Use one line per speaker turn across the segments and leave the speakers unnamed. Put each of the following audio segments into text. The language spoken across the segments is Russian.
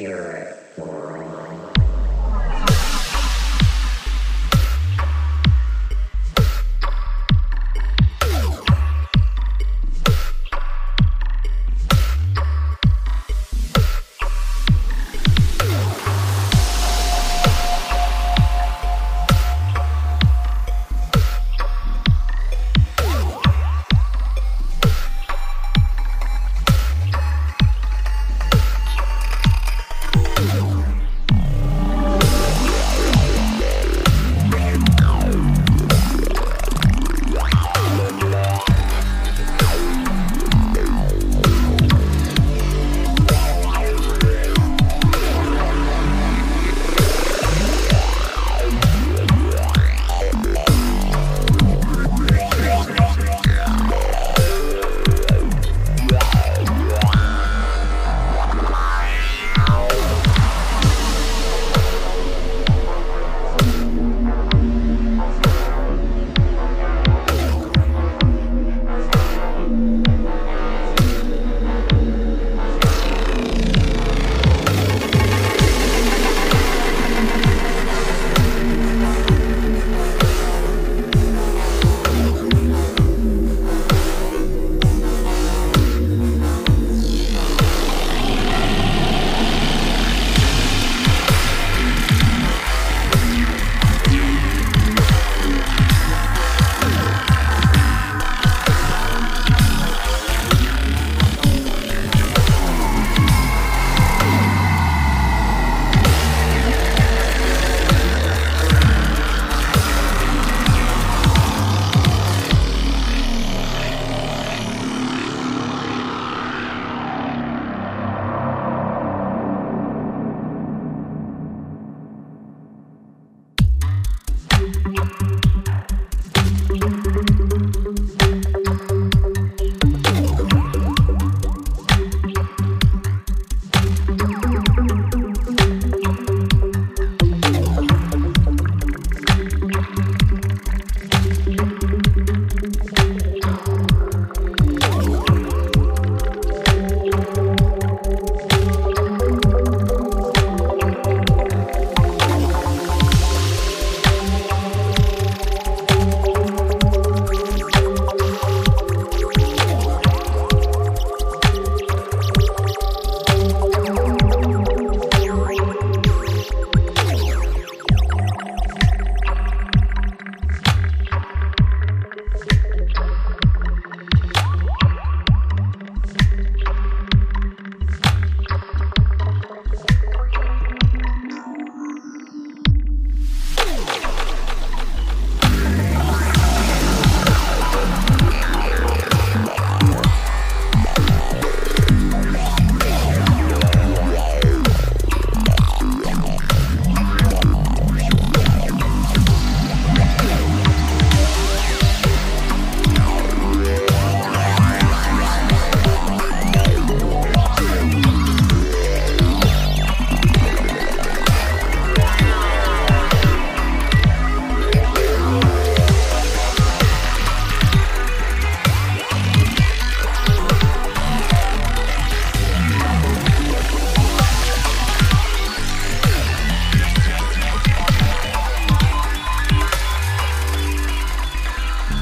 here.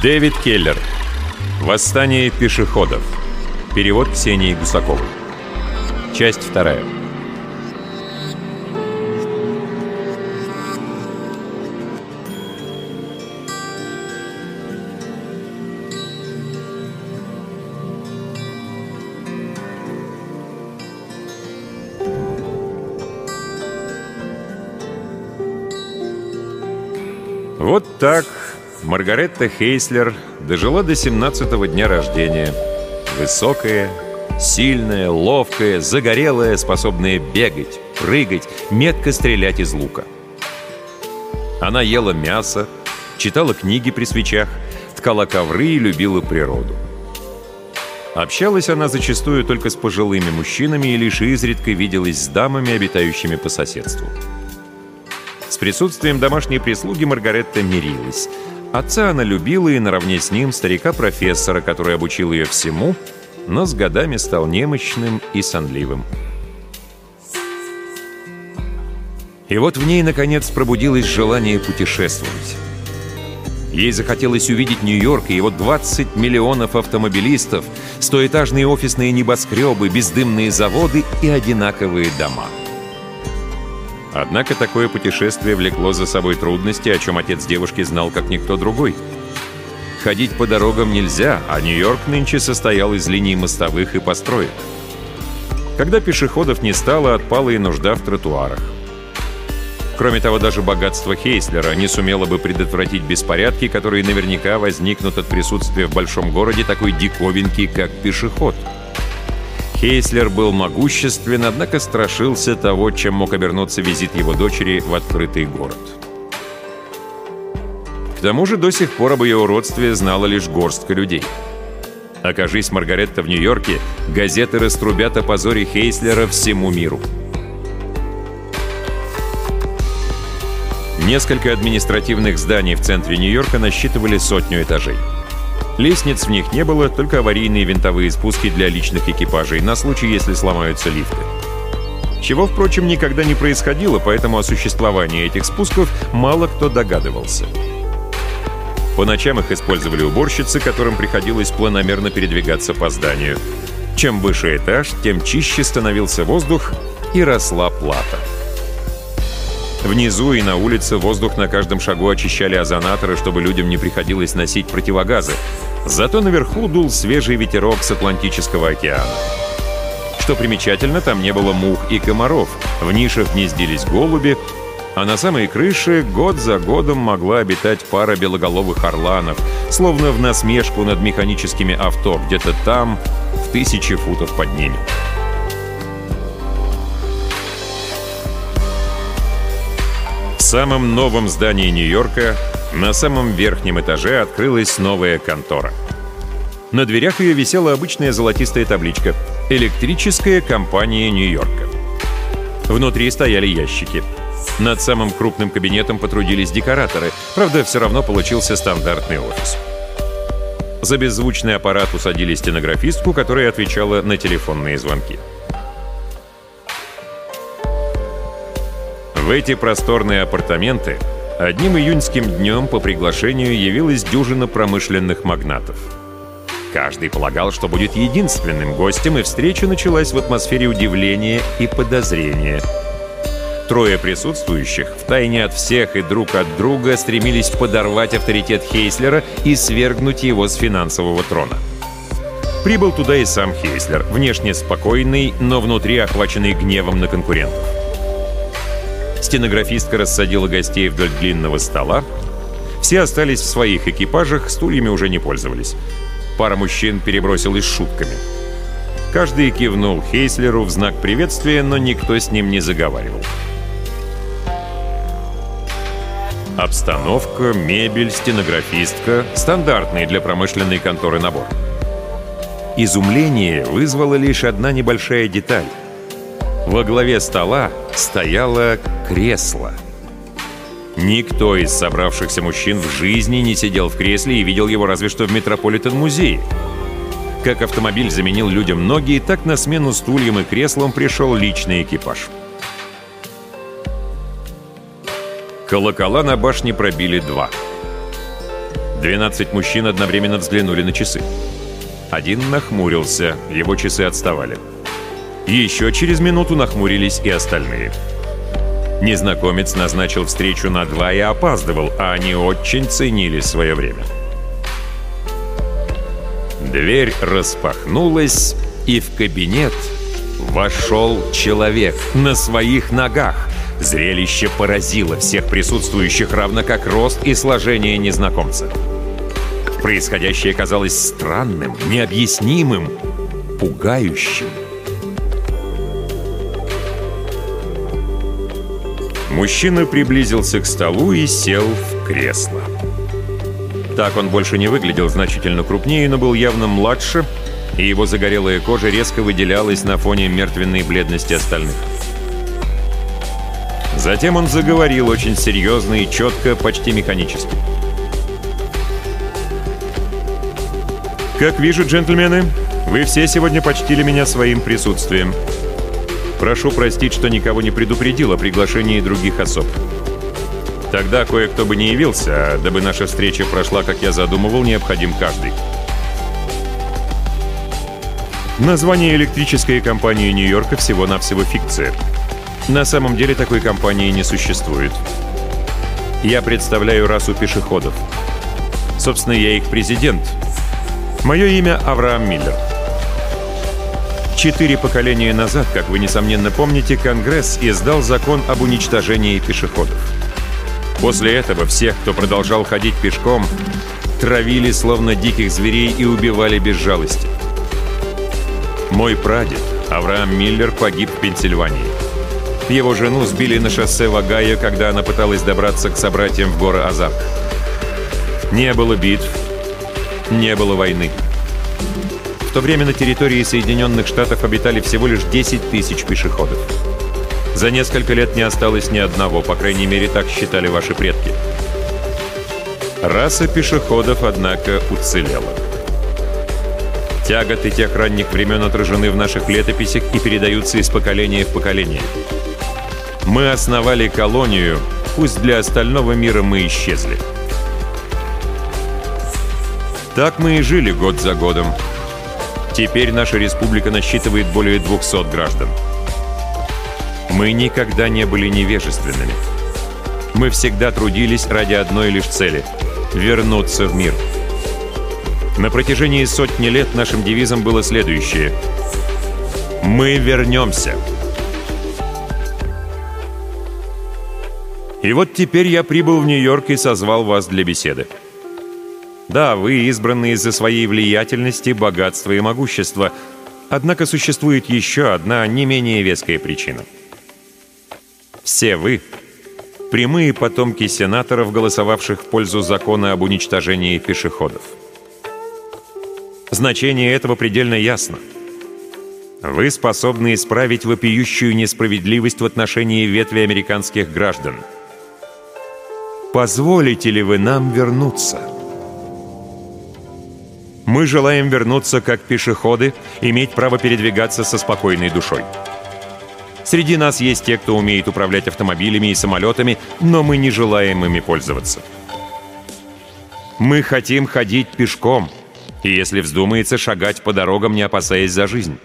Дэвид Келлер. Восстание пешеходов. Перевод Ксении Гусаковой. Часть вторая. Вот так Маргаретта Хейслер дожила до 17-го дня рождения. Высокая, сильная, ловкая, загорелая, способная бегать, прыгать, метко стрелять из лука. Она ела мясо, читала книги при свечах, ткала ковры и любила природу. Общалась она зачастую только с пожилыми мужчинами и лишь изредка виделась с дамами, обитающими по соседству. С присутствием домашней прислуги Маргаретта мирилась – Отца она любила и наравне с ним старика-профессора, который обучил ее всему, но с годами стал немощным и сонливым. И вот в ней, наконец, пробудилось желание путешествовать. Ей захотелось увидеть Нью-Йорк и его 20 миллионов автомобилистов, стоэтажные офисные небоскребы, бездымные заводы и одинаковые дома. Однако такое путешествие влекло за собой трудности, о чем отец девушки знал как никто другой. Ходить по дорогам нельзя, а Нью-Йорк нынче состоял из линий мостовых и построек. Когда пешеходов не стало, отпала и нужда в тротуарах. Кроме того, даже богатство Хейслера не сумело бы предотвратить беспорядки, которые наверняка возникнут от присутствия в большом городе такой диковинки, как пешеход. Хейслер был могуществен, однако страшился того, чем мог обернуться визит его дочери в открытый город. К тому же до сих пор об ее уродстве знала лишь горстка людей. Окажись Маргаретта в Нью-Йорке, газеты раструбят о позоре Хейслера всему миру. Несколько административных зданий в центре Нью-Йорка насчитывали сотню этажей. Лестниц в них не было, только аварийные винтовые спуски для личных экипажей на случай, если сломаются лифты. Чего, впрочем, никогда не происходило, поэтому о существовании этих спусков мало кто догадывался. По ночам их использовали уборщицы, которым приходилось планомерно передвигаться по зданию. Чем выше этаж, тем чище становился воздух и росла плата. Внизу и на улице воздух на каждом шагу очищали озонаторы, чтобы людям не приходилось носить противогазы. Зато наверху дул свежий ветерок с Атлантического океана. Что примечательно, там не было мух и комаров, в нишах гнездились голуби, а на самой крыше год за годом могла обитать пара белоголовых орланов, словно в насмешку над механическими авто, где-то там, в тысячи футов под ними. Самом новом здании Нью-Йорка, на самом верхнем этаже открылась новая контора. На дверях ее висела обычная золотистая табличка «Электрическая компания Нью-Йорка». Внутри стояли ящики. Над самым крупным кабинетом потрудились декораторы, правда, все равно получился стандартный офис. За беззвучный аппарат усадили стенографистку, которая отвечала на телефонные звонки. В эти просторные апартаменты одним июньским днем по приглашению явилась дюжина промышленных магнатов. Каждый полагал, что будет единственным гостем, и встреча началась в атмосфере удивления и подозрения. Трое присутствующих, втайне от всех и друг от друга, стремились подорвать авторитет Хейслера и свергнуть его с финансового трона. Прибыл туда и сам Хейслер, внешне спокойный, но внутри охваченный гневом на конкурентов. Стенографистка рассадила гостей вдоль длинного стола. Все остались в своих экипажах, стульями уже не пользовались. Пара мужчин перебросилась шутками. Каждый кивнул Хейслеру в знак приветствия, но никто с ним не заговаривал. Обстановка, мебель, стенографистка — стандартный для промышленной конторы набор. Изумление вызвала лишь одна небольшая деталь — во главе стола стояло кресло. Никто из собравшихся мужчин в жизни не сидел в кресле и видел его разве что в Метрополитен-музее. Как автомобиль заменил людям ноги, так на смену стульям и креслам пришел личный экипаж. Колокола на башне пробили два. 12 мужчин одновременно взглянули на часы. Один нахмурился, его часы отставали. Еще через минуту нахмурились и остальные. Незнакомец назначил встречу на два и опаздывал, а они очень ценили свое время. Дверь распахнулась, и в кабинет вошел человек на своих ногах. Зрелище поразило всех присутствующих, равно как рост и сложение незнакомца. Происходящее казалось странным, необъяснимым, пугающим. Мужчина приблизился к столу и сел в кресло. Так он больше не выглядел значительно крупнее, но был явно младше, и его загорелая кожа резко выделялась на фоне мертвенной бледности остальных. Затем он заговорил очень серьезно и четко, почти механически. «Как вижу, джентльмены, вы все сегодня почтили меня своим присутствием. Прошу простить, что никого не предупредил о приглашении других особ. Тогда кое-кто бы не явился, а дабы наша встреча прошла, как я задумывал, необходим каждый. Название электрической компании Нью-Йорка всего-навсего фикция. На самом деле такой компании не существует. Я представляю расу пешеходов. Собственно, я их президент. Мое имя Авраам Миллер. Четыре поколения назад, как вы, несомненно, помните, Конгресс издал закон об уничтожении пешеходов. После этого всех, кто продолжал ходить пешком, травили словно диких зверей и убивали без жалости. Мой прадед, Авраам Миллер, погиб в Пенсильвании. Его жену сбили на шоссе в Огайо, когда она пыталась добраться к собратьям в горы Азарк. Не было битв, не было войны. То время на территории Соединенных Штатов обитали всего лишь 10 тысяч пешеходов. За несколько лет не осталось ни одного, по крайней мере, так считали ваши предки. Раса пешеходов, однако, уцелела. Тяготы тех ранних времен отражены в наших летописях и передаются из поколения в поколение. Мы основали колонию, пусть для остального мира мы исчезли. Так мы и жили год за годом. Теперь наша республика насчитывает более 200 граждан. Мы никогда не были невежественными. Мы всегда трудились ради одной лишь цели — вернуться в мир. На протяжении сотни лет нашим девизом было следующее. «Мы вернемся». И вот теперь я прибыл в Нью-Йорк и созвал вас для беседы. Да, вы избраны из-за своей влиятельности, богатства и могущества. Однако существует еще одна не менее веская причина. Все вы — прямые потомки сенаторов, голосовавших в пользу закона об уничтожении пешеходов. Значение этого предельно ясно. Вы способны исправить вопиющую несправедливость в отношении ветви американских граждан. Позволите ли вы нам вернуться? Мы желаем вернуться как пешеходы, иметь право передвигаться со спокойной душой. Среди нас есть те, кто умеет управлять автомобилями и самолетами, но мы не желаем ими пользоваться. Мы хотим ходить пешком — и, если вздумается, шагать по дорогам, не опасаясь за жизнь.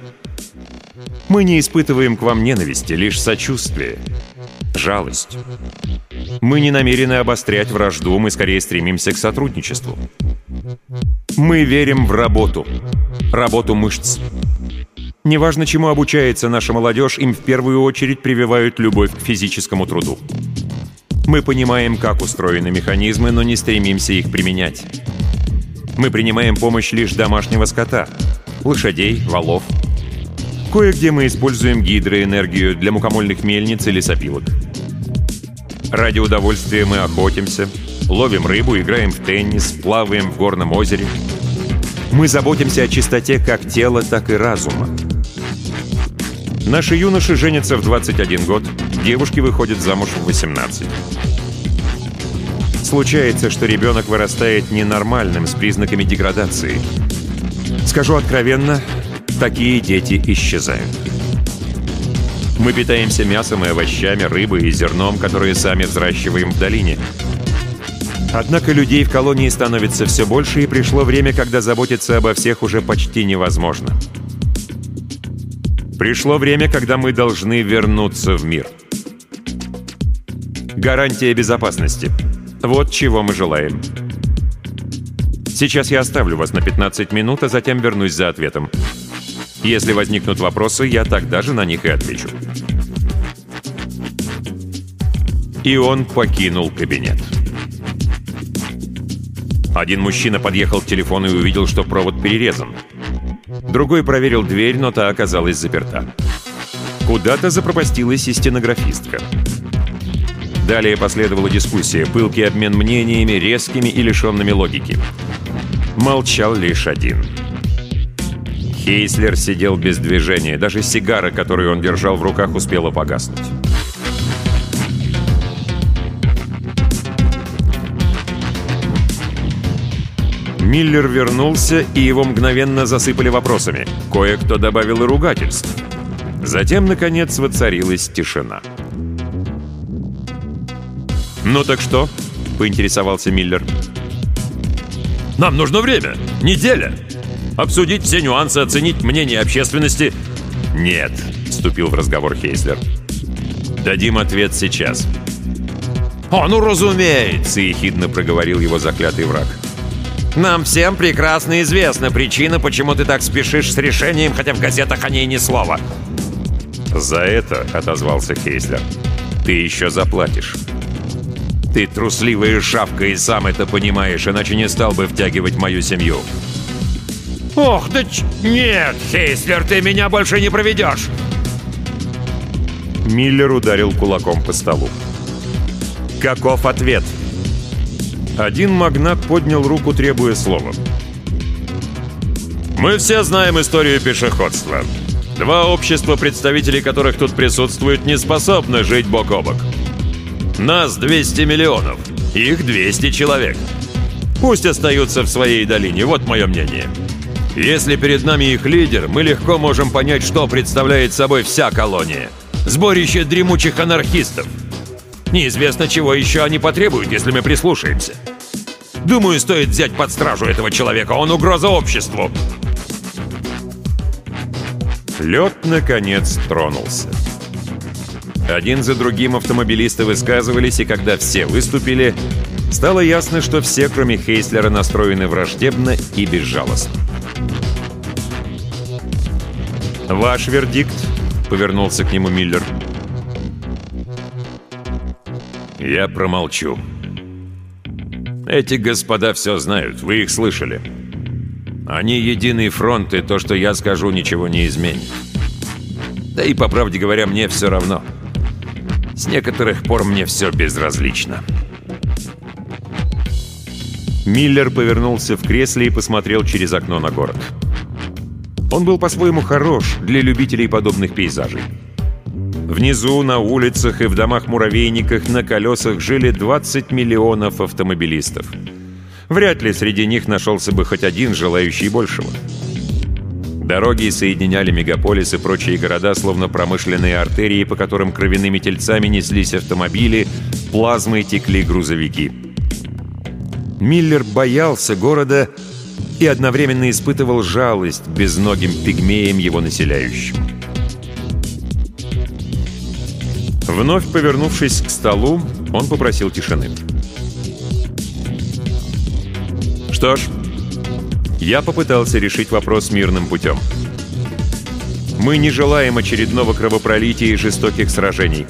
Мы не испытываем к вам ненависти, лишь сочувствие, жалость. Мы не намерены обострять вражду, мы скорее стремимся к сотрудничеству. Мы верим в работу, работу мышц. Неважно, чему обучается наша молодежь, им в первую очередь прививают любовь к физическому труду. Мы понимаем, как устроены механизмы, но не стремимся их применять. Мы принимаем помощь лишь домашнего скота, лошадей, валов. Кое-где мы используем гидроэнергию для мукомольных мельниц или сопилок. Ради удовольствия мы охотимся, ловим рыбу, играем в теннис, плаваем в горном озере. Мы заботимся о чистоте как тела, так и разума. Наши юноши женятся в 21 год, девушки выходят замуж в 18. Случается, что ребенок вырастает ненормальным, с признаками деградации. Скажу откровенно, такие дети исчезают. Мы питаемся мясом и овощами, рыбой и зерном, которые сами взращиваем в долине. Однако людей в колонии становится все больше, и пришло время, когда заботиться обо всех уже почти невозможно. Пришло время, когда мы должны вернуться в мир. Гарантия безопасности — вот чего мы желаем. Сейчас я оставлю вас на 15 минут, а затем вернусь за ответом. Если возникнут вопросы, я тогда же на них и отвечу. И он покинул кабинет. Один мужчина подъехал к телефону и увидел, что провод перерезан. Другой проверил дверь, но та оказалась заперта. Куда-то запропастилась и стенографистка. Далее последовала дискуссия, пылкий обмен мнениями, резкими и лишенными логики. Молчал лишь один. Хейслер сидел без движения. Даже сигара, которую он держал в руках, успела погаснуть. Миллер вернулся, и его мгновенно засыпали вопросами. Кое-кто добавил ругательств. Затем, наконец, воцарилась тишина. «Ну так что?» — поинтересовался Миллер. «Нам нужно время. Неделя. Обсудить все нюансы, оценить мнение общественности». «Нет», — вступил в разговор Хейслер. «Дадим ответ сейчас». «О, ну разумеется!» — ехидно проговорил его заклятый враг. «Нам всем прекрасно известна причина, почему ты так спешишь с решением, хотя в газетах о ней ни слова». «За это», — отозвался Хейслер, — «ты еще заплатишь». Ты трусливая шавка и сам это понимаешь, иначе не стал бы втягивать мою семью. Ох, да ч... нет, Хейслер, ты меня больше не проведешь. Миллер ударил кулаком по столу. Каков ответ? Один магнат поднял руку, требуя слова. Мы все знаем историю пешеходства. Два общества, представители которых тут присутствуют, не способны жить бок о бок. Нас 200 миллионов, их 200 человек. Пусть остаются в своей долине, вот мое мнение. Если перед нами их лидер, мы легко можем понять, что представляет собой вся колония. Сборище дремучих анархистов. Неизвестно, чего еще они потребуют, если мы прислушаемся. Думаю, стоит взять под стражу этого человека, он угроза обществу. Лед, наконец, тронулся. Один за другим автомобилисты высказывались, и когда все выступили, стало ясно, что все, кроме Хейслера, настроены враждебно и безжалостно. «Ваш вердикт?» — повернулся к нему Миллер. «Я промолчу. Эти господа все знают, вы их слышали. Они единый фронт, и то, что я скажу, ничего не изменит. Да и, по правде говоря, мне все равно». С некоторых пор мне все безразлично. Миллер повернулся в кресле и посмотрел через окно на город. Он был по-своему хорош для любителей подобных пейзажей. Внизу, на улицах и в домах-муравейниках на колесах жили 20 миллионов автомобилистов. Вряд ли среди них нашелся бы хоть один желающий большего. Дороги соединяли мегаполис и прочие города, словно промышленные артерии, по которым кровяными тельцами неслись автомобили, плазмой текли грузовики. Миллер боялся города и одновременно испытывал жалость безногим пигмеям его населяющим. Вновь повернувшись к столу, он попросил тишины. «Что ж, я попытался решить вопрос мирным путем. Мы не желаем очередного кровопролития и жестоких сражений.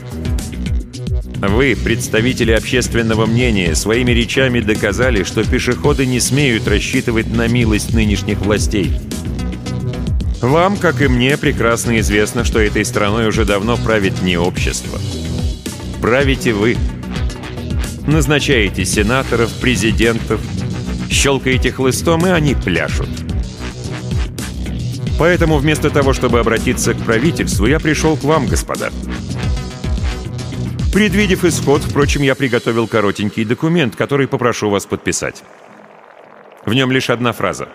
Вы, представители общественного мнения, своими речами доказали, что пешеходы не смеют рассчитывать на милость нынешних властей. Вам, как и мне, прекрасно известно, что этой страной уже давно правит не общество. Правите вы. Назначаете сенаторов, президентов, Щелкаете хлыстом, и они пляшут. Поэтому вместо того, чтобы обратиться к правительству, я пришел к вам, господа. Предвидев исход, впрочем, я приготовил коротенький документ, который попрошу вас подписать. В нем лишь одна фраза.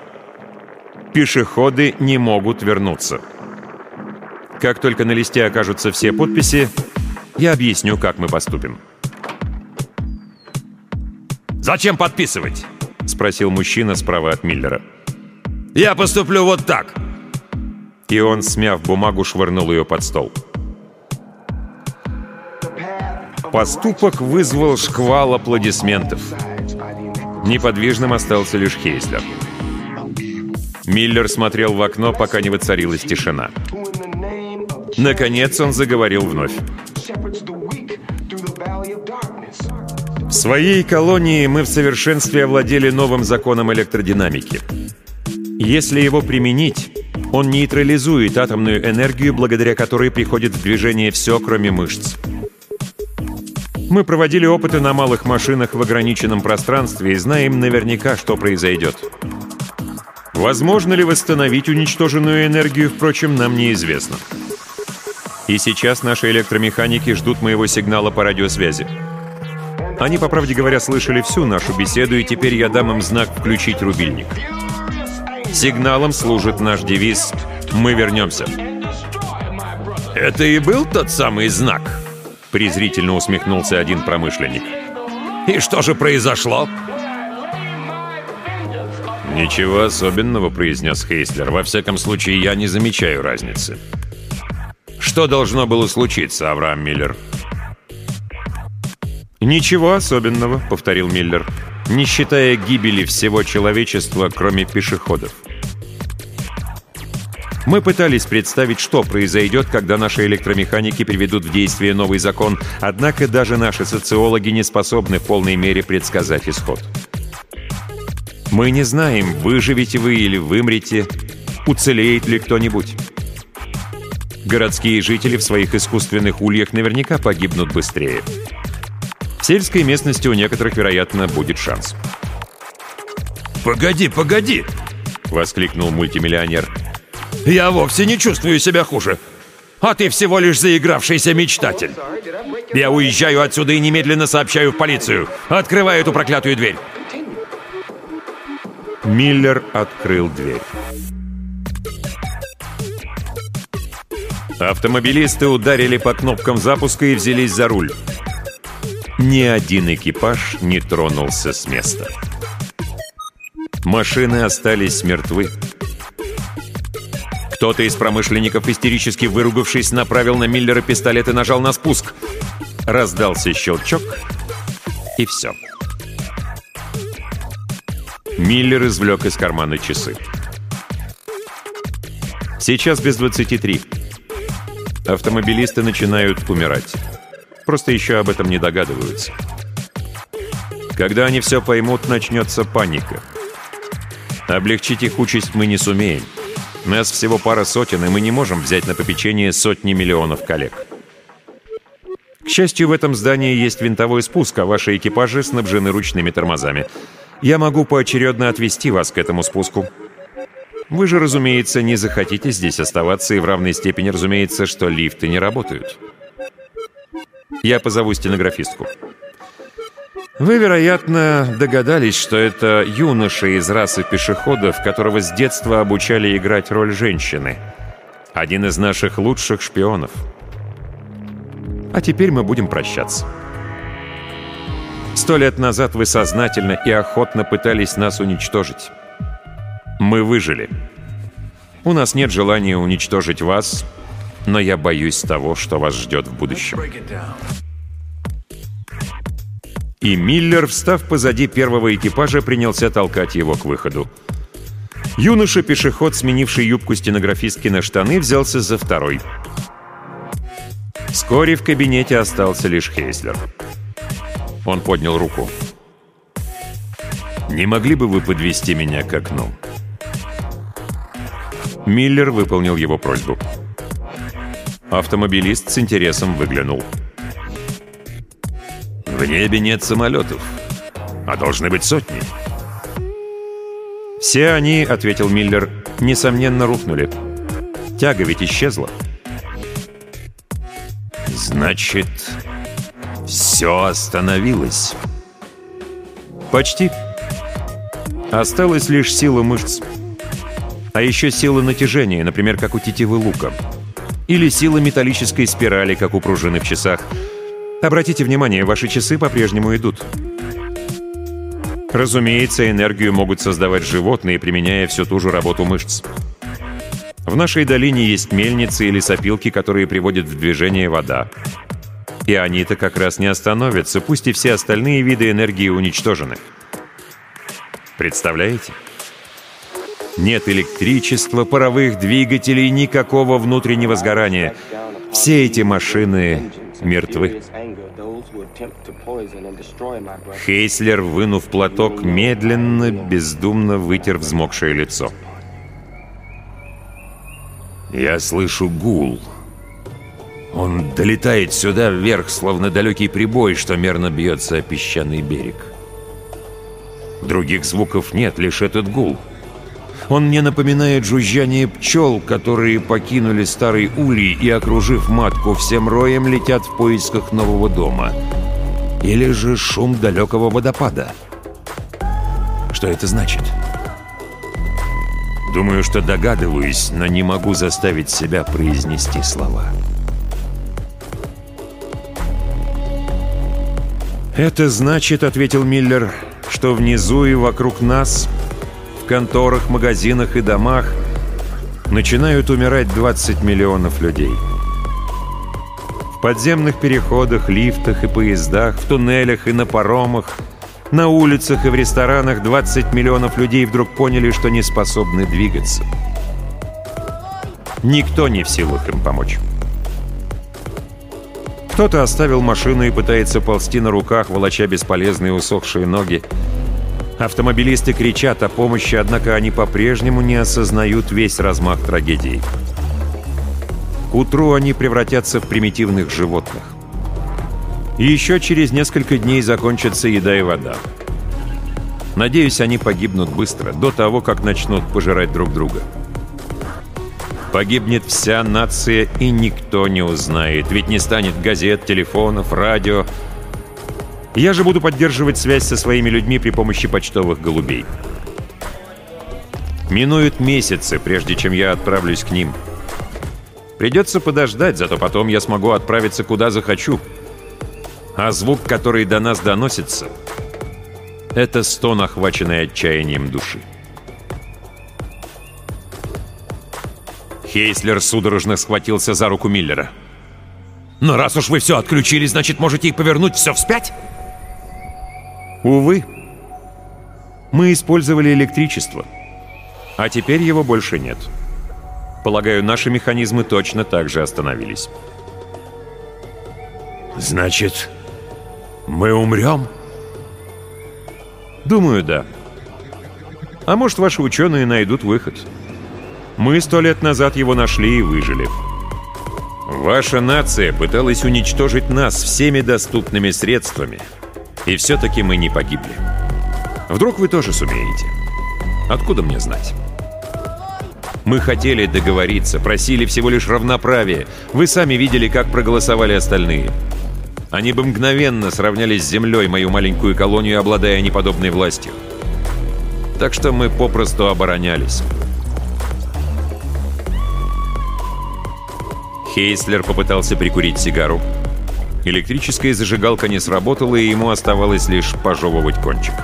«Пешеходы не могут вернуться». Как только на листе окажутся все подписи, я объясню, как мы поступим. «Зачем подписывать?» — спросил мужчина справа от Миллера. «Я поступлю вот так!» И он, смяв бумагу, швырнул ее под стол. Поступок вызвал шквал аплодисментов. Неподвижным остался лишь Хейслер. Миллер смотрел в окно, пока не воцарилась тишина. Наконец он заговорил вновь. В своей колонии мы в совершенстве овладели новым законом электродинамики. Если его применить, он нейтрализует атомную энергию, благодаря которой приходит в движение все, кроме мышц. Мы проводили опыты на малых машинах в ограниченном пространстве и знаем наверняка, что произойдет. Возможно ли восстановить уничтоженную энергию, впрочем, нам неизвестно. И сейчас наши электромеханики ждут моего сигнала по радиосвязи. Они, по правде говоря, слышали всю нашу беседу, и теперь я дам им знак «включить рубильник». Сигналом служит наш девиз «Мы вернемся». «Это и был тот самый знак?» презрительно усмехнулся один промышленник. «И что же произошло?» «Ничего особенного», — произнес Хейслер. «Во всяком случае, я не замечаю разницы». «Что должно было случиться, Авраам Миллер?» «Ничего особенного», — повторил Миллер, «не считая гибели всего человечества, кроме пешеходов». Мы пытались представить, что произойдет, когда наши электромеханики приведут в действие новый закон, однако даже наши социологи не способны в полной мере предсказать исход. Мы не знаем, выживете вы или вымрете, уцелеет ли кто-нибудь. Городские жители в своих искусственных ульях наверняка погибнут быстрее. В сельской местности у некоторых, вероятно, будет шанс.
«Погоди, погоди!» — воскликнул мультимиллионер. Я вовсе не чувствую себя хуже. А ты всего лишь заигравшийся мечтатель. Я уезжаю отсюда и немедленно сообщаю в полицию. Открывай эту проклятую дверь.
Миллер открыл дверь. Автомобилисты ударили по кнопкам запуска и взялись за руль. Ни один экипаж не тронулся с места. Машины остались мертвы. Кто-то из промышленников, истерически выругавшись, направил на Миллера пистолет и нажал на спуск. Раздался щелчок, и все. Миллер извлек из кармана часы. Сейчас без 23. Автомобилисты начинают умирать. Просто еще об этом не догадываются. Когда они все поймут, начнется паника. Облегчить их участь мы не сумеем. Нас всего пара сотен, и мы не можем взять на попечение сотни миллионов коллег. К счастью, в этом здании есть винтовой спуск, а ваши экипажи снабжены ручными тормозами. Я могу поочередно отвести вас к этому спуску. Вы же, разумеется, не захотите здесь оставаться, и в равной степени, разумеется, что лифты не работают. Я позову стенографистку. Вы, вероятно, догадались, что это юноша из расы пешеходов, которого с детства обучали играть роль женщины. Один из наших лучших шпионов. А теперь мы будем прощаться. Сто лет назад вы сознательно и охотно пытались нас уничтожить. Мы выжили. У нас нет желания уничтожить вас, но я боюсь того, что вас ждет в будущем. И Миллер, встав позади первого экипажа, принялся толкать его к выходу. Юноша-пешеход, сменивший юбку стенографистки на штаны, взялся за второй. Вскоре в кабинете остался лишь Хейслер. Он поднял руку. «Не могли бы вы подвести меня к окну?» Миллер выполнил его просьбу. Автомобилист с интересом выглянул. В небе нет самолетов, а должны быть сотни. «Все они, — ответил Миллер, — несомненно рухнули. Тяга ведь исчезла». «Значит, все остановилось?» «Почти. Осталась лишь сила мышц. А еще сила натяжения, например, как у тетивы лука. Или сила металлической спирали, как у пружины в часах — Обратите внимание, ваши часы по-прежнему идут. Разумеется, энергию могут создавать животные, применяя всю ту же работу мышц. В нашей долине есть мельницы или сопилки, которые приводят в движение вода. И они-то как раз не остановятся, пусть и все остальные виды энергии уничтожены. Представляете? Нет электричества, паровых двигателей, никакого внутреннего сгорания. Все эти машины мертвы. Хейслер, вынув платок, медленно, бездумно вытер взмокшее лицо. «Я слышу гул. Он долетает сюда вверх, словно далекий прибой, что мерно бьется о песчаный берег. Других звуков нет, лишь этот гул». Он мне напоминает жужжание пчел, которые покинули старый улей и, окружив матку, всем роем летят в поисках нового дома. Или же шум далекого водопада. Что это значит? Думаю, что догадываюсь, но не могу заставить себя произнести слова. «Это значит, — ответил Миллер, — что внизу и вокруг нас, в конторах, магазинах и домах начинают умирать 20 миллионов людей. В подземных переходах, лифтах и поездах, в туннелях и на паромах, на улицах и в ресторанах 20 миллионов людей вдруг поняли, что не способны двигаться. Никто не в силах им помочь. Кто-то оставил машину и пытается ползти на руках, волоча бесполезные усохшие ноги. Автомобилисты кричат о помощи, однако они по-прежнему не осознают весь размах трагедии. К утру они превратятся в примитивных животных. Еще через несколько дней закончится еда и вода. Надеюсь, они погибнут быстро, до того, как начнут пожирать друг друга. Погибнет вся нация, и никто не узнает, ведь не станет газет, телефонов, радио. Я же буду поддерживать связь со своими людьми при помощи почтовых голубей. Минуют месяцы, прежде чем я отправлюсь к ним. Придется подождать, зато потом я смогу отправиться куда захочу. А звук, который до нас доносится, это стон, охваченный отчаянием души. Хейслер судорожно схватился за руку Миллера. «Но раз уж вы все отключили, значит, можете и повернуть все вспять?» «Увы. Мы использовали электричество. А теперь его больше нет. Полагаю, наши механизмы точно так же остановились».
«Значит, мы умрем?»
«Думаю, да. А может, ваши ученые найдут выход?» Мы сто лет назад его нашли и выжили. Ваша нация пыталась уничтожить нас всеми доступными средствами. И все-таки мы не погибли. Вдруг вы тоже сумеете? Откуда мне знать? Мы хотели договориться, просили всего лишь равноправия. Вы сами видели, как проголосовали остальные. Они бы мгновенно сравнялись с землей мою маленькую колонию, обладая неподобной властью. Так что мы попросту оборонялись. Хейслер попытался прикурить сигару. Электрическая зажигалка не сработала, и ему оставалось лишь пожевывать кончик.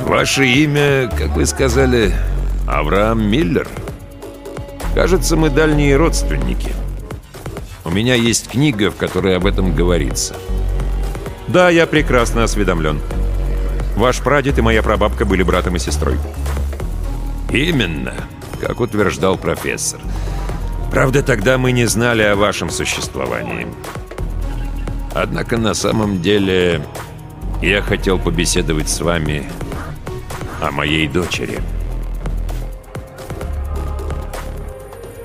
«Ваше имя, как вы сказали, Авраам Миллер? Кажется, мы дальние родственники. У меня есть книга, в которой об этом говорится».
«Да, я прекрасно осведомлен. Ваш прадед и моя прабабка были братом и сестрой».
«Именно как утверждал профессор. Правда, тогда мы не знали о вашем существовании. Однако на самом деле я хотел побеседовать с вами о моей дочери.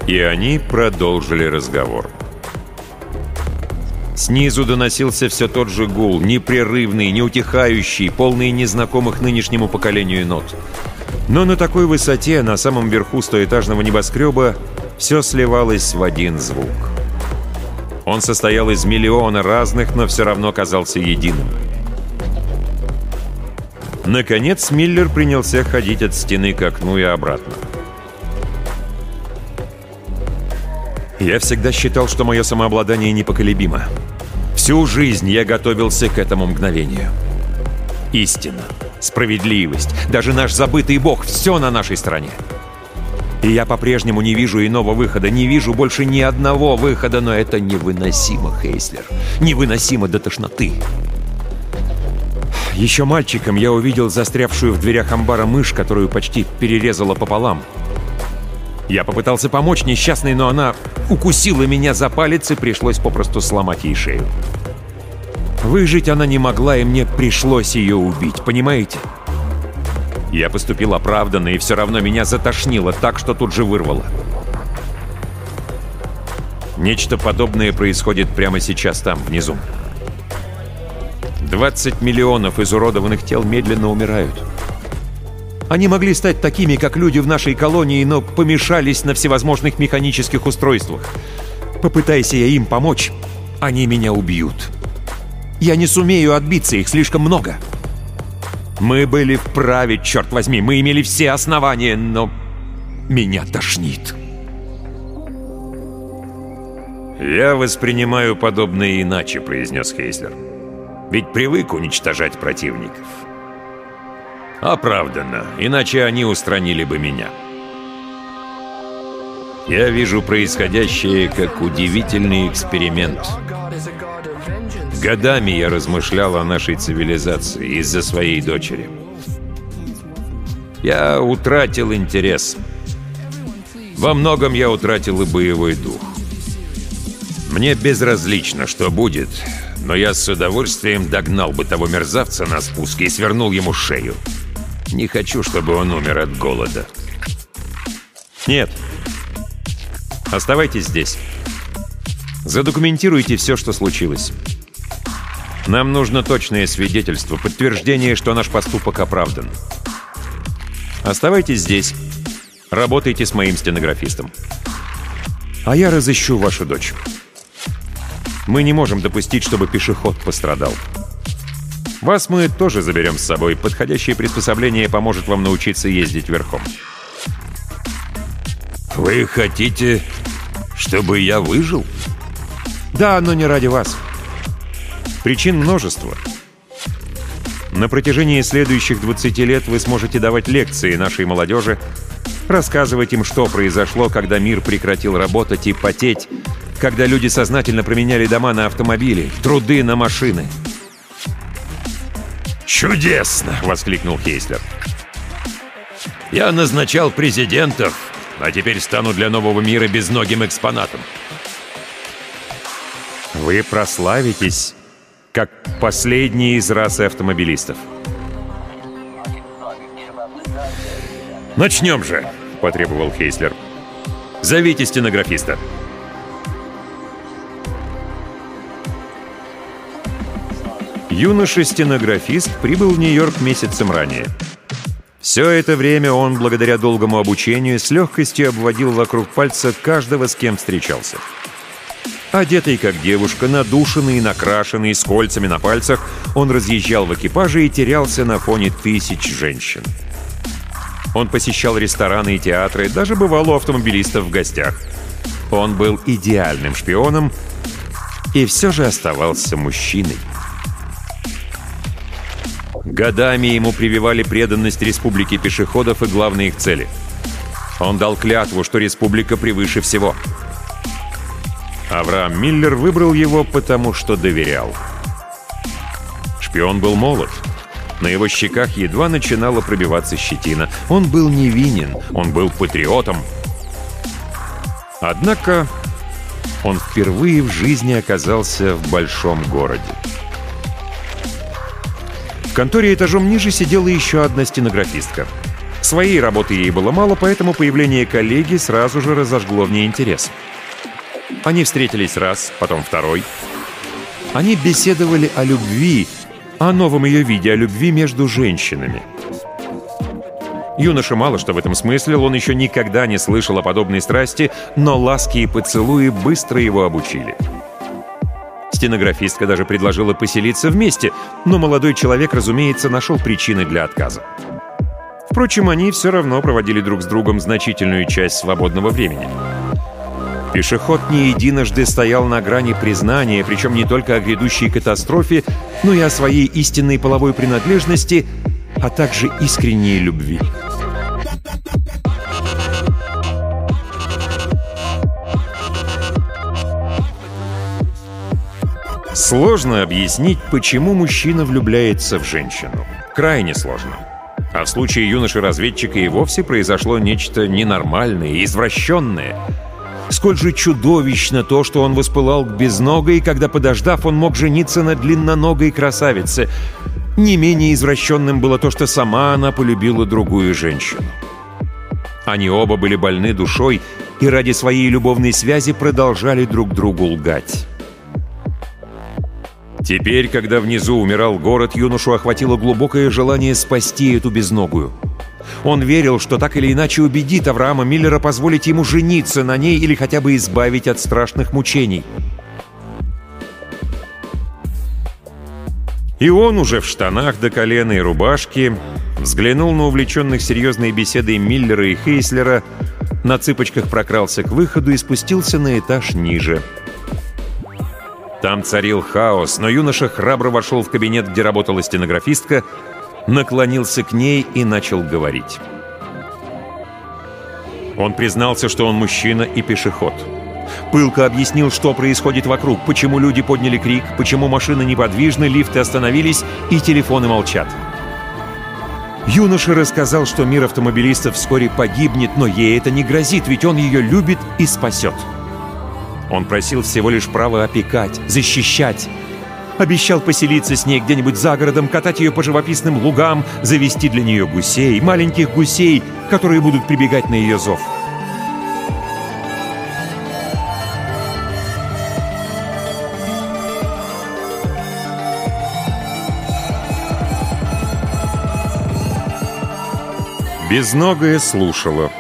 И они продолжили разговор. Снизу доносился все тот же гул, непрерывный, неутихающий, полный незнакомых нынешнему поколению нот. Но на такой высоте, на самом верху стоэтажного небоскреба, все сливалось в один звук. Он состоял из миллиона разных, но все равно казался единым. Наконец Миллер принялся ходить от стены к окну и обратно. Я всегда считал, что мое самообладание непоколебимо. Всю жизнь я готовился к этому мгновению. Истина справедливость, даже наш забытый бог — все на нашей стороне. И я по-прежнему не вижу иного выхода, не вижу больше ни одного выхода, но это невыносимо, Хейслер. Невыносимо до тошноты. Еще мальчиком я увидел застрявшую в дверях амбара мышь, которую почти перерезала пополам. Я попытался помочь несчастной, но она укусила меня за палец и пришлось попросту сломать ей шею. Выжить она не могла, и мне пришлось ее убить, понимаете? Я поступил оправданно, и все равно меня затошнило так, что тут же вырвало. Нечто подобное происходит прямо сейчас там, внизу. 20 миллионов изуродованных тел медленно умирают. Они могли стать такими, как люди в нашей колонии, но помешались на всевозможных механических устройствах. Попытайся я им помочь, они меня убьют. Я не сумею отбиться, их слишком много. Мы были вправе, черт возьми, мы имели все основания, но меня тошнит.
«Я воспринимаю подобное иначе», — произнес Хейслер. «Ведь привык уничтожать противников». «Оправданно, иначе они устранили бы меня». Я вижу происходящее как удивительный эксперимент. Годами я размышлял о нашей цивилизации из-за своей дочери. Я утратил интерес. Во многом я утратил и боевой дух. Мне безразлично, что будет, но я с удовольствием догнал бы того мерзавца на спуске и свернул ему шею. Не хочу, чтобы он умер от голода.
Нет, Оставайтесь здесь. Задокументируйте все, что случилось. Нам нужно точное свидетельство, подтверждение, что наш поступок оправдан. Оставайтесь здесь. Работайте с моим стенографистом. А я разыщу вашу дочь. Мы не можем допустить, чтобы пешеход пострадал. Вас мы тоже заберем с собой. Подходящее приспособление поможет вам научиться ездить верхом.
«Вы хотите, чтобы я выжил?»
«Да, но не ради вас. Причин множество. На протяжении следующих 20 лет вы сможете давать лекции нашей молодежи, рассказывать им, что произошло, когда мир прекратил работать и потеть, когда люди сознательно променяли дома на автомобили, труды на машины».
«Чудесно!» — воскликнул Хейслер. «Я назначал президентов, а теперь стану для нового мира безногим экспонатом.
Вы прославитесь, как последний из расы автомобилистов. «Начнем же!» — потребовал Хейслер. «Зовите стенографиста». Юноша-стенографист прибыл в Нью-Йорк месяцем ранее. Все это время он, благодаря долгому обучению, с легкостью обводил вокруг пальца каждого, с кем встречался. Одетый как девушка, надушенный накрашенный, с кольцами на пальцах, он разъезжал в экипаже и терялся на фоне тысяч женщин. Он посещал рестораны и театры, даже бывал у автомобилистов в гостях. Он был идеальным шпионом и все же оставался мужчиной. Годами ему прививали преданность республике пешеходов и главной их цели. Он дал клятву, что республика превыше всего. Авраам Миллер выбрал его, потому что доверял. Шпион был молод. На его щеках едва начинала пробиваться щетина. Он был невинен, он был патриотом. Однако он впервые в жизни оказался в большом городе. В конторе этажом ниже сидела еще одна стенографистка. Своей работы ей было мало, поэтому появление коллеги сразу же разожгло в ней интерес. Они встретились раз, потом второй. Они беседовали о любви, о новом ее виде, о любви между женщинами. Юноша мало что в этом смыслил, он еще никогда не слышал о подобной страсти, но ласки и поцелуи быстро его обучили. Стенографистка даже предложила поселиться вместе, но молодой человек, разумеется, нашел причины для отказа. Впрочем, они все равно проводили друг с другом значительную часть свободного времени. Пешеход не единожды стоял на грани признания, причем не только о грядущей катастрофе, но и о своей истинной половой принадлежности, а также искренней любви. Сложно объяснить, почему мужчина влюбляется в женщину. Крайне сложно. А в случае юноши-разведчика и вовсе произошло нечто ненормальное, извращенное. Сколь же чудовищно то, что он воспылал к безногой, когда, подождав, он мог жениться на длинноногой красавице. Не менее извращенным было то, что сама она полюбила другую женщину. Они оба были больны душой и ради своей любовной связи продолжали друг другу лгать. Теперь, когда внизу умирал город, юношу охватило глубокое желание спасти эту безногую. Он верил, что так или иначе убедит Авраама Миллера позволить ему жениться на ней или хотя бы избавить от страшных мучений. И он уже в штанах до колена и рубашке взглянул на увлеченных серьезной беседой Миллера и Хейслера, на цыпочках прокрался к выходу и спустился на этаж ниже. Там царил хаос, но юноша храбро вошел в кабинет, где работала стенографистка, наклонился к ней и начал говорить. Он признался, что он мужчина и пешеход. Пылко объяснил, что происходит вокруг, почему люди подняли крик, почему машины неподвижны, лифты остановились и телефоны молчат. Юноша рассказал, что мир автомобилистов вскоре погибнет, но ей это не грозит, ведь он ее любит и спасет. Он просил всего лишь право опекать, защищать. Обещал поселиться с ней где-нибудь за городом, катать ее по живописным лугам, завести для нее гусей, маленьких гусей, которые будут прибегать на ее зов. Безногая слушала.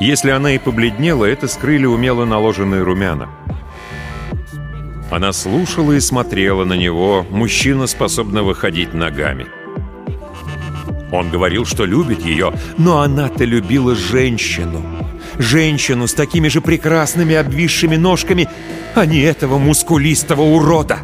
Если она и побледнела, это скрыли умело наложенные румяна. Она слушала и смотрела на него, мужчина, способного ходить ногами. Он говорил, что любит ее, но она-то любила женщину. Женщину с такими же прекрасными обвисшими ножками, а не этого мускулистого урода.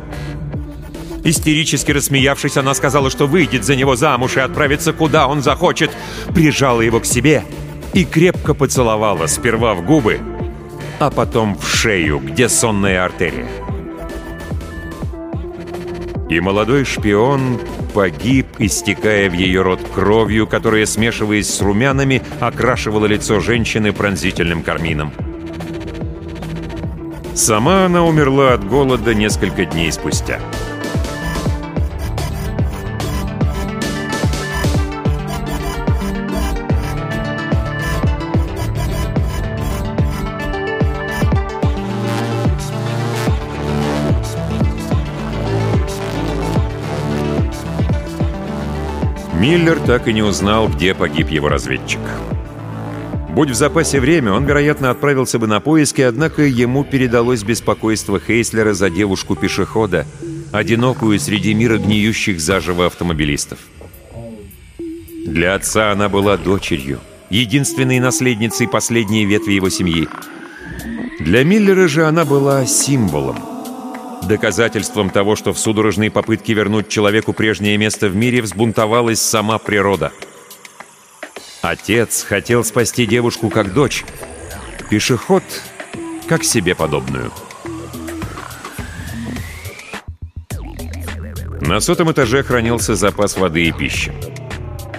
Истерически рассмеявшись, она сказала, что выйдет за него замуж и отправится куда он захочет. Прижала его к себе — и крепко поцеловала сперва в губы, а потом в шею, где сонная артерия. И молодой шпион погиб, истекая в ее рот кровью, которая, смешиваясь с румянами, окрашивала лицо женщины пронзительным кармином. Сама она умерла от голода несколько дней спустя. Миллер так и не узнал, где погиб его разведчик. Будь в запасе время, он, вероятно, отправился бы на поиски, однако ему передалось беспокойство Хейслера за девушку-пешехода, одинокую среди мира гниющих заживо автомобилистов. Для отца она была дочерью, единственной наследницей последней ветви его семьи. Для Миллера же она была символом, Доказательством того, что в судорожной попытке вернуть человеку прежнее место в мире взбунтовалась сама природа. Отец хотел спасти девушку как дочь, пешеход как себе подобную. На сотом этаже хранился запас воды и пищи.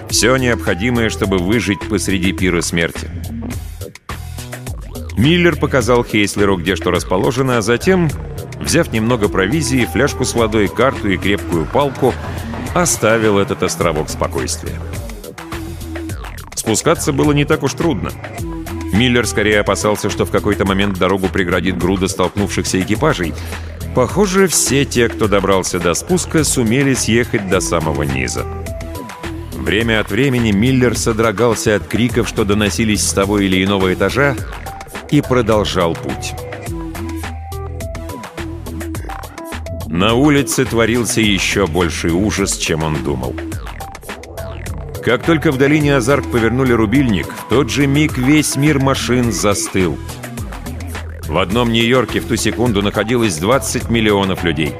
Все необходимое, чтобы выжить посреди пира смерти. Миллер показал Хейслеру, где что расположено, а затем взяв немного провизии, фляжку с водой, карту и крепкую палку, оставил этот островок спокойствия. Спускаться было не так уж трудно. Миллер скорее опасался, что в какой-то момент дорогу преградит груда столкнувшихся экипажей. Похоже, все те, кто добрался до спуска, сумели съехать до самого низа. Время от времени Миллер содрогался от криков, что доносились с того или иного этажа, и продолжал путь. На улице творился еще больший ужас, чем он думал. Как только в долине Азарк повернули рубильник, в тот же миг весь мир машин застыл. В одном Нью-Йорке в ту секунду находилось 20 миллионов людей.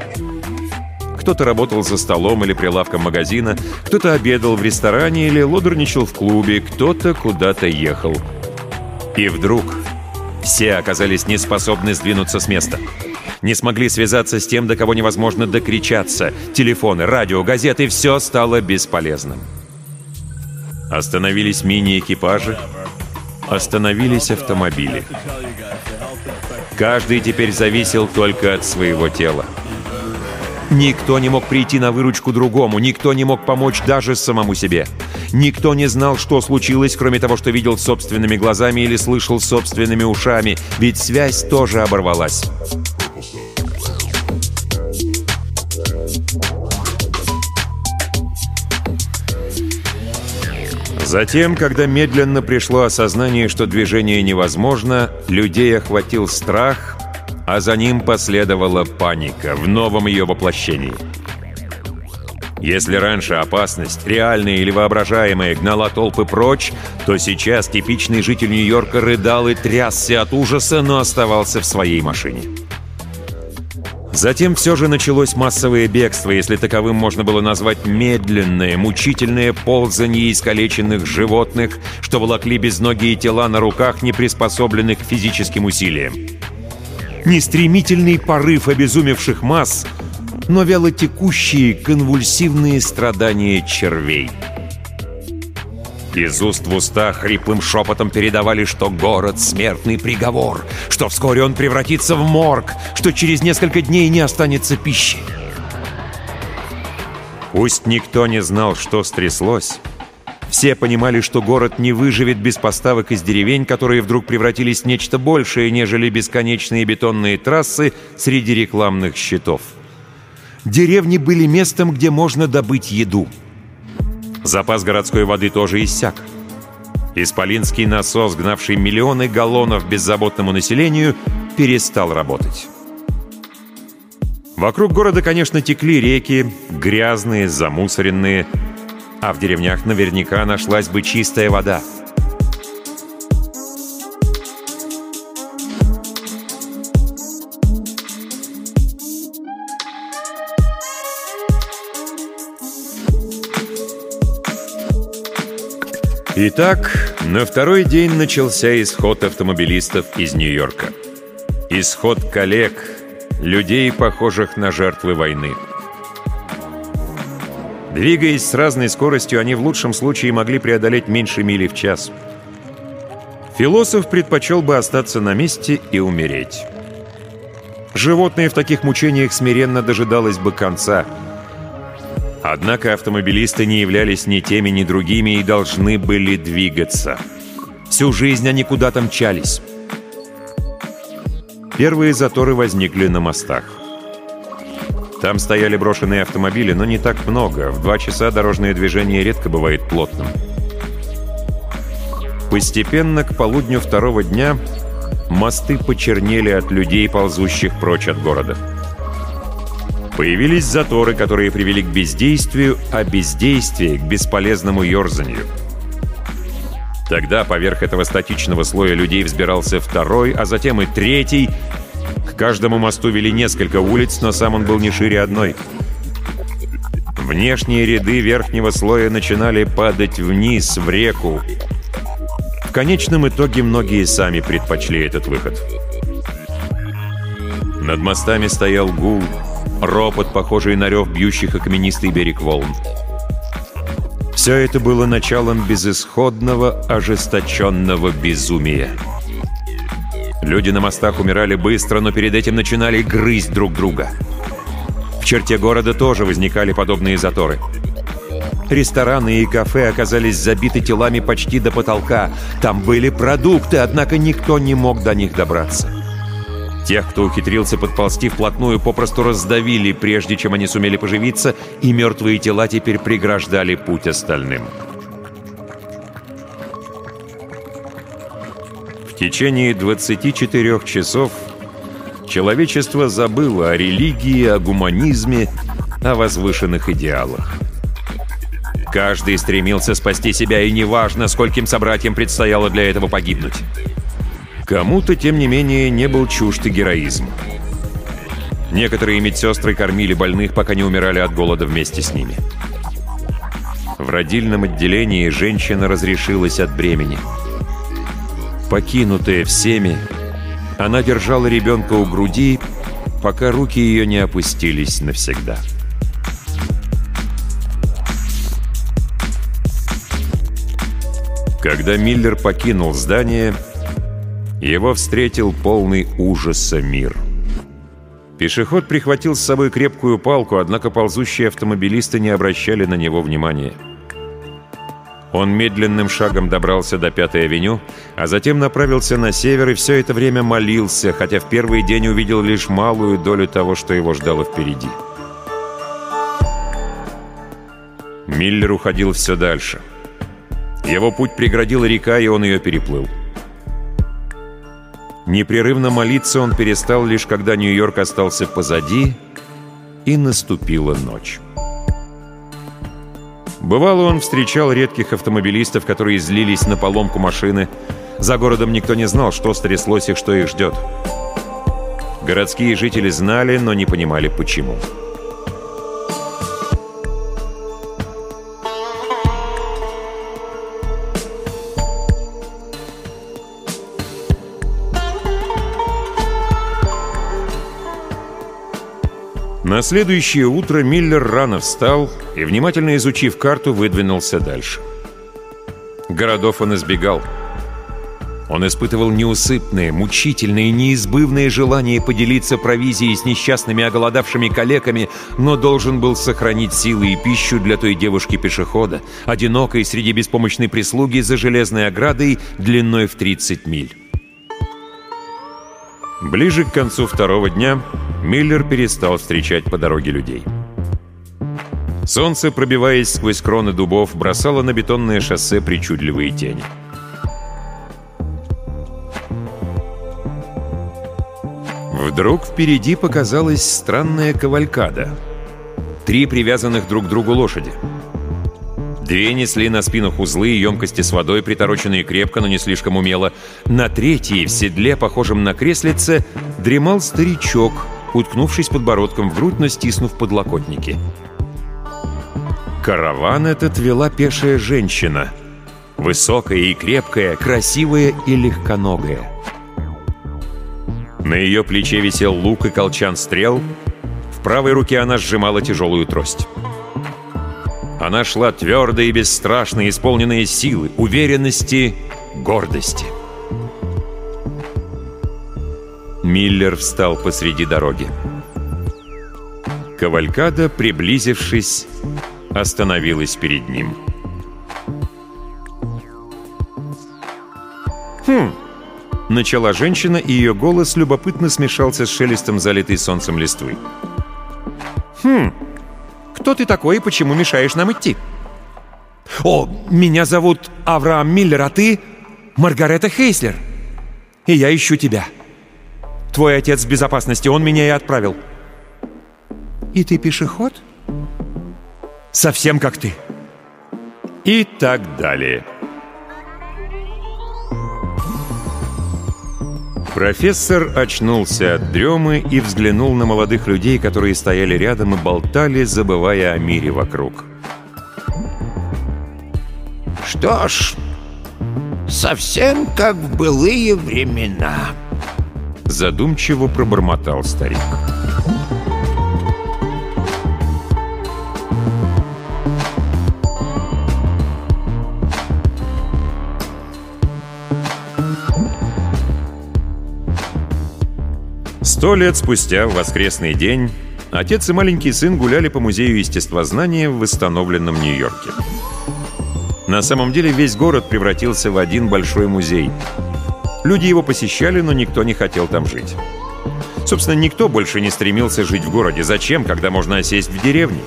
Кто-то работал за столом или прилавком магазина, кто-то обедал в ресторане или лодерничал в клубе, кто-то куда-то ехал. И вдруг все оказались неспособны сдвинуться с места — не смогли связаться с тем, до кого невозможно докричаться. Телефоны, радио, газеты — все стало бесполезным. Остановились мини-экипажи, остановились автомобили. Каждый теперь зависел только от своего тела. Никто не мог прийти на выручку другому, никто не мог помочь даже самому себе. Никто не знал, что случилось, кроме того, что видел собственными глазами или слышал собственными ушами, ведь связь тоже оборвалась. Затем, когда медленно пришло осознание, что движение невозможно, людей охватил страх, а за ним последовала паника в новом ее воплощении. Если раньше опасность, реальная или воображаемая, гнала толпы прочь, то сейчас типичный житель Нью-Йорка рыдал и трясся от ужаса, но оставался в своей машине. Затем все же началось массовое бегство, если таковым можно было назвать медленное, мучительное ползание искалеченных животных, что волокли безногие тела на руках, не приспособленных к физическим усилиям. Нестремительный порыв обезумевших масс, но вялотекущие конвульсивные страдания червей — из уст в уста хриплым шепотом передавали, что город — смертный приговор, что вскоре он превратится в морг, что через несколько дней не останется пищи. Пусть никто не знал, что стряслось, все понимали, что город не выживет без поставок из деревень, которые вдруг превратились в нечто большее, нежели бесконечные бетонные трассы среди рекламных щитов. Деревни были местом, где можно добыть еду — Запас городской воды тоже иссяк. Исполинский насос, гнавший миллионы галлонов беззаботному населению, перестал работать. Вокруг города, конечно, текли реки, грязные, замусоренные, а в деревнях наверняка нашлась бы чистая вода — Итак, на второй день начался исход автомобилистов из Нью-Йорка. Исход коллег, людей, похожих на жертвы войны. Двигаясь с разной скоростью, они в лучшем случае могли преодолеть меньше мили в час. Философ предпочел бы остаться на месте и умереть. Животное в таких мучениях смиренно дожидалось бы конца — Однако автомобилисты не являлись ни теми, ни другими и должны были двигаться. Всю жизнь они куда-то мчались. Первые заторы возникли на мостах. Там стояли брошенные автомобили, но не так много. В два часа дорожное движение редко бывает плотным. Постепенно, к полудню второго дня, мосты почернели от людей, ползущих прочь от города. Появились заторы, которые привели к бездействию, а бездействие — к бесполезному ерзанию. Тогда поверх этого статичного слоя людей взбирался второй, а затем и третий. К каждому мосту вели несколько улиц, но сам он был не шире одной. Внешние ряды верхнего слоя начинали падать вниз, в реку. В конечном итоге многие сами предпочли этот выход. Над мостами стоял гул — ропот, похожий на рев бьющих о каменистый берег волн. Все это было началом безысходного, ожесточенного безумия. Люди на мостах умирали быстро, но перед этим начинали грызть друг друга. В черте города тоже возникали подобные заторы. Рестораны и кафе оказались забиты телами почти до потолка. Там были продукты, однако никто не мог до них добраться. Тех, кто ухитрился подползти вплотную, попросту раздавили, прежде чем они сумели поживиться, и мертвые тела теперь преграждали путь остальным. В течение 24 часов человечество забыло о религии, о гуманизме, о возвышенных идеалах. Каждый стремился спасти себя, и неважно, скольким собратьям предстояло для этого погибнуть. Кому-то, тем не менее, не был чужд и героизм. Некоторые медсестры кормили больных, пока не умирали от голода вместе с ними. В родильном отделении женщина разрешилась от бремени. Покинутая всеми, она держала ребенка у груди, пока руки ее не опустились навсегда. Когда Миллер покинул здание, его встретил полный ужаса мир. Пешеход прихватил с собой крепкую палку, однако ползущие автомобилисты не обращали на него внимания. Он медленным шагом добрался до Пятой авеню, а затем направился на север и все это время молился, хотя в первый день увидел лишь малую долю того, что его ждало впереди. Миллер уходил все дальше. Его путь преградила река, и он ее переплыл. Непрерывно молиться он перестал лишь когда Нью-Йорк остался позади, и наступила ночь. Бывало, он встречал редких автомобилистов, которые злились на поломку машины. За городом никто не знал, что стряслось и что их ждет. Городские жители знали, но не понимали, почему. На следующее утро Миллер рано встал и, внимательно изучив карту, выдвинулся дальше. Городов он избегал. Он испытывал неусыпное, мучительное, неизбывное желание поделиться провизией с несчастными оголодавшими калеками, но должен был сохранить силы и пищу для той девушки-пешехода, одинокой среди беспомощной прислуги за железной оградой длиной в 30 миль. Ближе к концу второго дня Миллер перестал встречать по дороге людей. Солнце, пробиваясь сквозь кроны дубов, бросало на бетонное шоссе причудливые тени. Вдруг впереди показалась странная кавалькада. Три привязанных друг к другу лошади. Две несли на спинах узлы и емкости с водой, притороченные крепко, но не слишком умело. На третьей, в седле, похожем на креслице, дремал старичок, уткнувшись подбородком в грудь, но стиснув подлокотники. Караван этот вела пешая женщина. Высокая и крепкая, красивая и легконогая. На ее плече висел лук и колчан стрел. В правой руке она сжимала тяжелую трость. Она шла твердо и бесстрашно, исполненная силы, уверенности, гордости. Миллер встал посреди дороги. Кавалькада, приблизившись, остановилась перед ним. «Хм!» — начала женщина, и ее голос любопытно смешался с шелестом залитой солнцем листвы. «Хм! Кто ты такой и почему мешаешь нам идти?» «О, меня зовут Авраам Миллер, а ты Маргарета Хейслер, и я ищу тебя». Твой отец в безопасности, он меня и отправил. И ты пешеход? Совсем как ты. И так далее. Профессор очнулся от дремы и взглянул на молодых людей, которые стояли рядом и болтали, забывая о мире вокруг.
Что ж, совсем как в былые времена.
Задумчиво пробормотал старик. Сто лет спустя, в воскресный день, отец и маленький сын гуляли по музею естествознания в восстановленном Нью-Йорке. На самом деле весь город превратился в один большой музей — Люди его посещали, но никто не хотел там жить. Собственно, никто больше не стремился жить в городе. Зачем, когда можно осесть в деревне?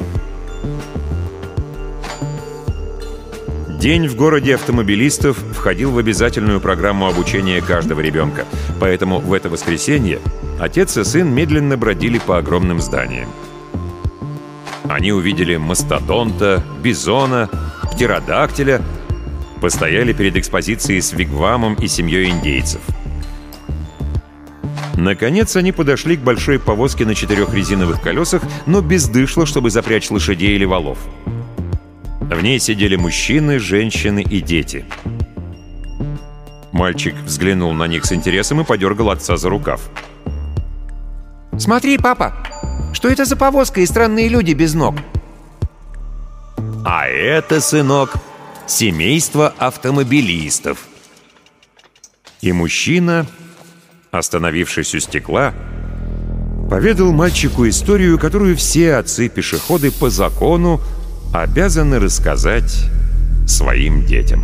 День в городе автомобилистов входил в обязательную программу обучения каждого ребенка. Поэтому в это воскресенье отец и сын медленно бродили по огромным зданиям. Они увидели мастодонта, бизона, птеродактиля — постояли перед экспозицией с Вигвамом и семьей индейцев. Наконец они подошли к большой повозке на четырех резиновых колесах, но без дышла, чтобы запрячь лошадей или валов. В ней сидели мужчины, женщины и дети. Мальчик взглянул на них с интересом и подергал отца за рукав.
«Смотри, папа! Что это за повозка и странные люди без ног?»
«А это, сынок, семейство автомобилистов. И мужчина, остановившись у стекла, поведал мальчику историю, которую все отцы-пешеходы по закону обязаны рассказать своим детям.